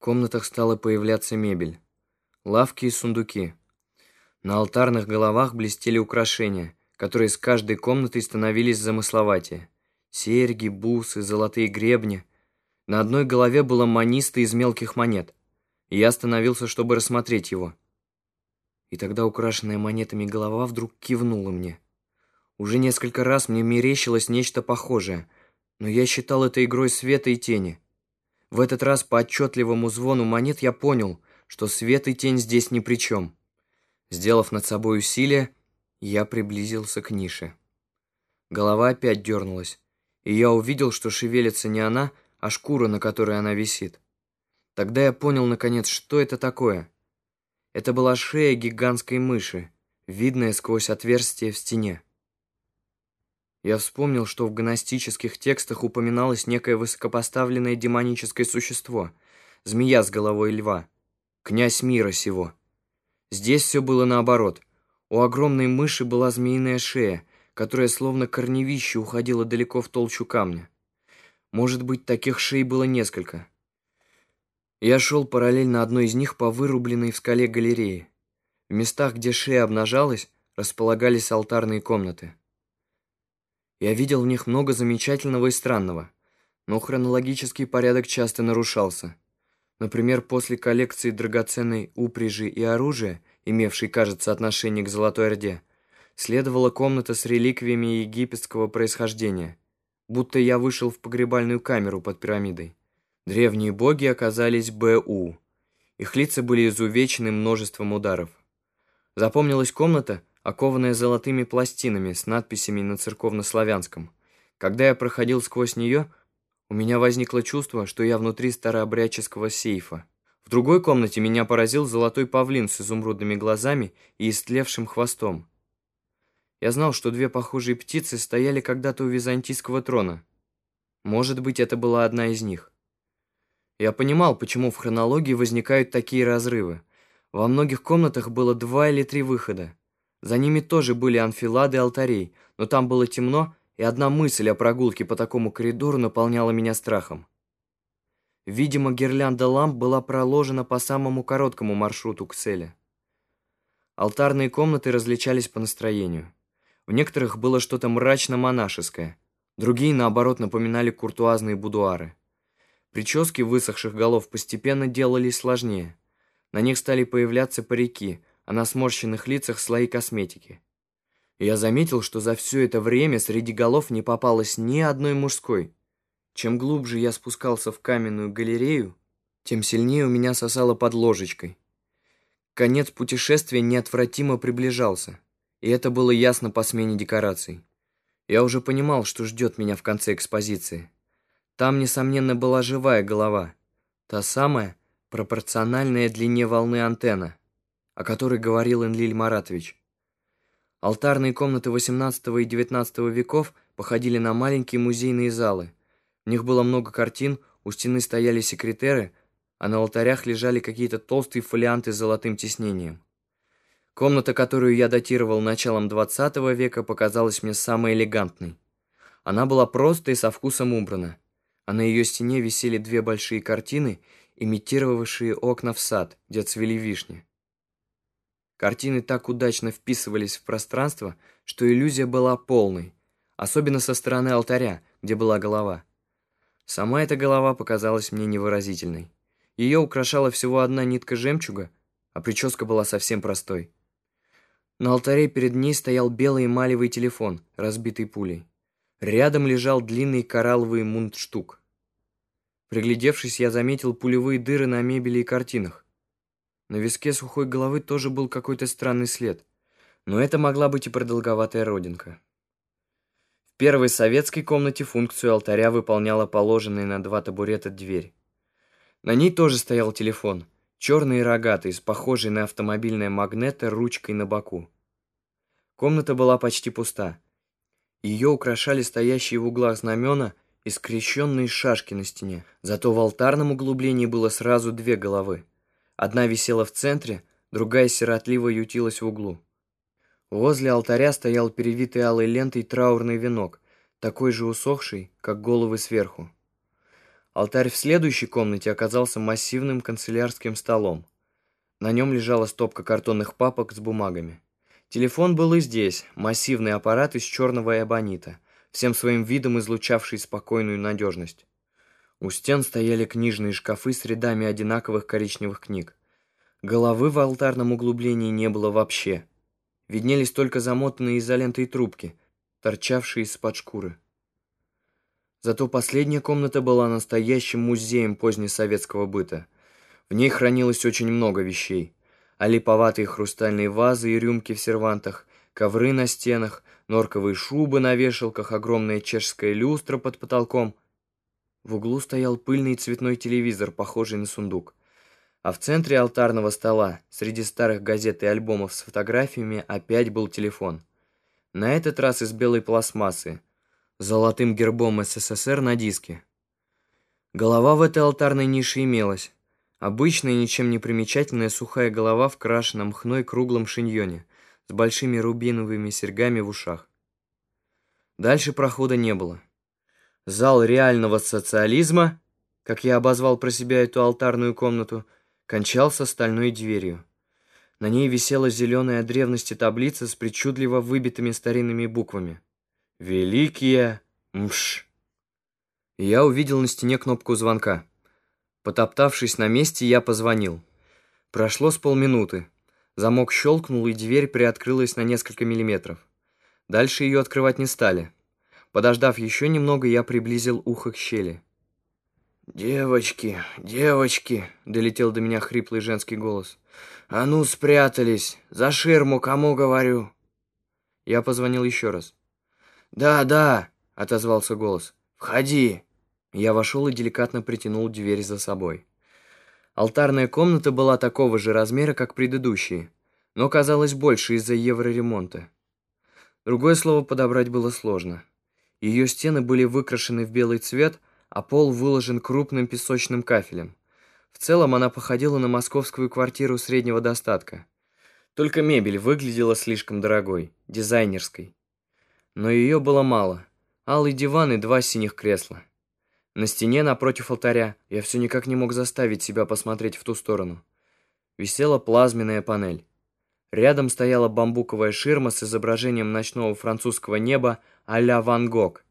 комнатах стала появляться мебель. Лавки и сундуки. На алтарных головах блестели украшения, которые с каждой комнатой становились замысловатее. Серьги, бусы, золотые гребни. На одной голове было маниста из мелких монет. И я остановился, чтобы рассмотреть его. И тогда украшенная монетами голова вдруг кивнула мне. Уже несколько раз мне мерещилось нечто похожее, но я считал это игрой света и тени. В этот раз по отчетливому звону монет я понял, что свет и тень здесь ни при чем. Сделав над собой усилие, я приблизился к нише. Голова опять дернулась, и я увидел, что шевелится не она, а шкура, на которой она висит. Тогда я понял, наконец, что это такое. Это была шея гигантской мыши, видная сквозь отверстие в стене. Я вспомнил, что в гностических текстах упоминалось некое высокопоставленное демоническое существо, змея с головой льва, князь мира сего. Здесь все было наоборот. У огромной мыши была змеиная шея, которая словно корневище уходила далеко в толщу камня. Может быть, таких шей было несколько. Я шел параллельно одной из них по вырубленной в скале галерее. В местах, где шея обнажалась, располагались алтарные комнаты. Я видел в них много замечательного и странного, но хронологический порядок часто нарушался. Например, после коллекции драгоценной упряжи и оружия, имевшей, кажется, отношение к Золотой Орде, следовала комната с реликвиями египетского происхождения, будто я вышел в погребальную камеру под пирамидой. Древние боги оказались БУ. Их лица были изувечены множеством ударов. Запомнилась комната, окованная золотыми пластинами с надписями на церковнославянском. Когда я проходил сквозь нее, у меня возникло чувство, что я внутри старообрядческого сейфа. В другой комнате меня поразил золотой павлин с изумрудными глазами и истлевшим хвостом. Я знал, что две похожие птицы стояли когда-то у византийского трона. Может быть, это была одна из них. Я понимал, почему в хронологии возникают такие разрывы. Во многих комнатах было два или три выхода. За ними тоже были анфилады алтарей, но там было темно, и одна мысль о прогулке по такому коридору наполняла меня страхом. Видимо, гирлянда ламп была проложена по самому короткому маршруту к цели. Алтарные комнаты различались по настроению. В некоторых было что-то мрачно-монашеское, другие, наоборот, напоминали куртуазные будуары. Прически высохших голов постепенно делались сложнее. На них стали появляться парики, а на сморщенных лицах слои косметики. я заметил, что за все это время среди голов не попалось ни одной мужской. Чем глубже я спускался в каменную галерею, тем сильнее у меня сосало под ложечкой. Конец путешествия неотвратимо приближался, и это было ясно по смене декораций. Я уже понимал, что ждет меня в конце экспозиции. Там, несомненно, была живая голова. Та самая, пропорциональная длине волны антенна, о которой говорил Энлиль Маратович. Алтарные комнаты XVIII и XIX веков походили на маленькие музейные залы. В них было много картин, у стены стояли секретеры, а на алтарях лежали какие-то толстые фолианты с золотым тиснением. Комната, которую я датировал началом XX века, показалась мне самой элегантной. Она была просто и со вкусом убрана а на ее стене висели две большие картины, имитировавшие окна в сад, где цвели вишни. Картины так удачно вписывались в пространство, что иллюзия была полной, особенно со стороны алтаря, где была голова. Сама эта голова показалась мне невыразительной. Ее украшала всего одна нитка жемчуга, а прическа была совсем простой. На алтаре перед ней стоял белый эмалевый телефон, разбитый пулей. Рядом лежал длинный коралловый мундштук. Приглядевшись, я заметил пулевые дыры на мебели и картинах. На виске сухой головы тоже был какой-то странный след, но это могла быть и продолговатая родинка. В первой советской комнате функцию алтаря выполняла положенная на два табурета дверь. На ней тоже стоял телефон, черный и рогатый, с похожей на автомобильное магнето ручкой на боку. Комната была почти пуста. Ее украшали стоящие в углах знамена – и скрещенные шашки на стене. Зато в алтарном углублении было сразу две головы. Одна висела в центре, другая сиротливо ютилась в углу. Возле алтаря стоял перевитый алой лентой траурный венок, такой же усохший, как головы сверху. Алтарь в следующей комнате оказался массивным канцелярским столом. На нем лежала стопка картонных папок с бумагами. Телефон был и здесь, массивный аппарат из черного эбонита, всем своим видом излучавший спокойную надежность. У стен стояли книжные шкафы с рядами одинаковых коричневых книг. Головы в алтарном углублении не было вообще. Виднелись только замотанные изолентой трубки, торчавшие из-под шкуры. Зато последняя комната была настоящим музеем позднесоветского быта. В ней хранилось очень много вещей. А хрустальные вазы и рюмки в сервантах, ковры на стенах, норковые шубы на вешалках, огромная чешская люстра под потолком. В углу стоял пыльный цветной телевизор, похожий на сундук. А в центре алтарного стола, среди старых газет и альбомов с фотографиями, опять был телефон. На этот раз из белой пластмассы, золотым гербом СССР на диске. Голова в этой алтарной нише имелась. Обычная, ничем не примечательная сухая голова в крашенном хной круглом шиньоне с большими рубиновыми серьгами в ушах. Дальше прохода не было. Зал реального социализма, как я обозвал про себя эту алтарную комнату, кончался стальной дверью. На ней висела зеленая древности таблица с причудливо выбитыми старинными буквами. Великие мш. Я увидел на стене кнопку звонка. Потоптавшись на месте, я позвонил. Прошло с полминуты. Замок щелкнул, и дверь приоткрылась на несколько миллиметров. Дальше ее открывать не стали. Подождав еще немного, я приблизил ухо к щели. «Девочки, девочки!» — долетел до меня хриплый женский голос. «А ну, спрятались! За ширму, кому говорю!» Я позвонил еще раз. «Да, да», — отозвался голос. «Входи». Я вошел и деликатно притянул дверь за собой. Алтарная комната была такого же размера, как предыдущие, но казалась больше из-за евроремонта. Другое слово подобрать было сложно. Ее стены были выкрашены в белый цвет, а пол выложен крупным песочным кафелем. В целом она походила на московскую квартиру среднего достатка. Только мебель выглядела слишком дорогой, дизайнерской но ее было мало. Алый диван и два синих кресла. На стене напротив алтаря я все никак не мог заставить себя посмотреть в ту сторону. Висела плазменная панель. Рядом стояла бамбуковая ширма с изображением ночного французского неба а-ля Ван Гог,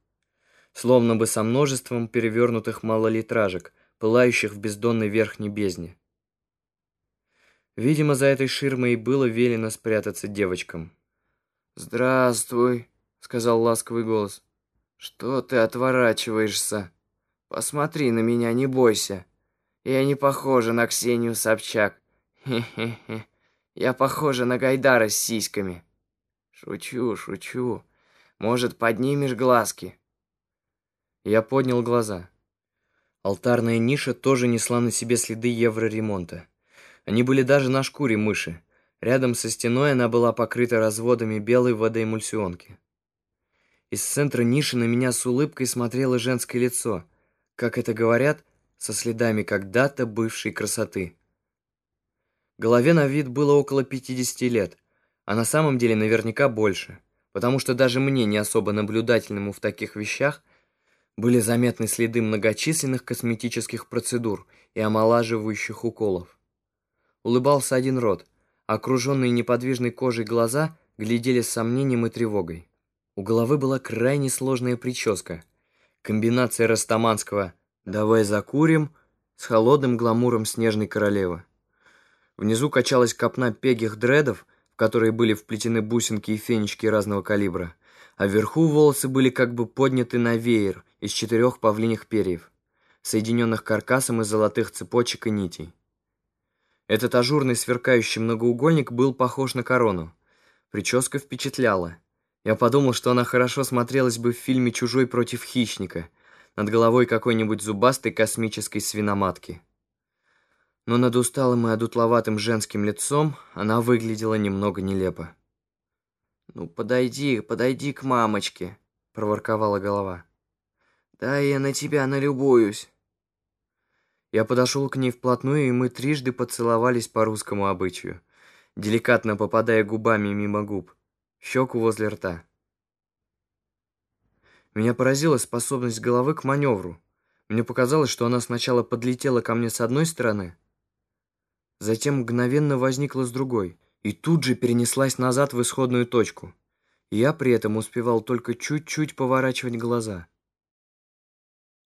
словно бы со множеством перевернутых малолитражек, пылающих в бездонной верхней бездне. Видимо, за этой ширмой и было велено спрятаться девочкам. «Здравствуй», — сказал ласковый голос. «Что ты отворачиваешься? Посмотри на меня, не бойся. Я не похожа на Ксению Собчак. Хе-хе-хе. Я похожа на Гайдара с сиськами. Шучу, шучу. Может, поднимешь глазки?» Я поднял глаза. Алтарная ниша тоже несла на себе следы евроремонта. Они были даже на шкуре мыши. Рядом со стеной она была покрыта разводами белой водоэмульсионки. Из центра ниши на меня с улыбкой смотрело женское лицо, как это говорят, со следами когда-то бывшей красоты. Голове на вид было около 50 лет, а на самом деле наверняка больше, потому что даже мне, не особо наблюдательному в таких вещах, были заметны следы многочисленных косметических процедур и омолаживающих уколов. Улыбался один рот, а окруженные неподвижной кожей глаза глядели с сомнением и тревогой. У головы была крайне сложная прическа. Комбинация растаманского «давай закурим» с холодным гламуром снежной королевы. Внизу качалась копна пегих дредов, в которые были вплетены бусинки и фенечки разного калибра, а вверху волосы были как бы подняты на веер из четырех павлиних перьев, соединенных каркасом из золотых цепочек и нитей. Этот ажурный сверкающий многоугольник был похож на корону. Прическа впечатляла. Я подумал, что она хорошо смотрелась бы в фильме «Чужой против хищника», над головой какой-нибудь зубастой космической свиноматки. Но над усталым и одутловатым женским лицом она выглядела немного нелепо. «Ну, подойди, подойди к мамочке», — проворковала голова. «Да я на тебя налюбуюсь». Я подошел к ней вплотную, и мы трижды поцеловались по русскому обычаю, деликатно попадая губами мимо губ щеку возле рта. Меня поразила способность головы к маневру. Мне показалось, что она сначала подлетела ко мне с одной стороны, затем мгновенно возникла с другой и тут же перенеслась назад в исходную точку. Я при этом успевал только чуть-чуть поворачивать глаза –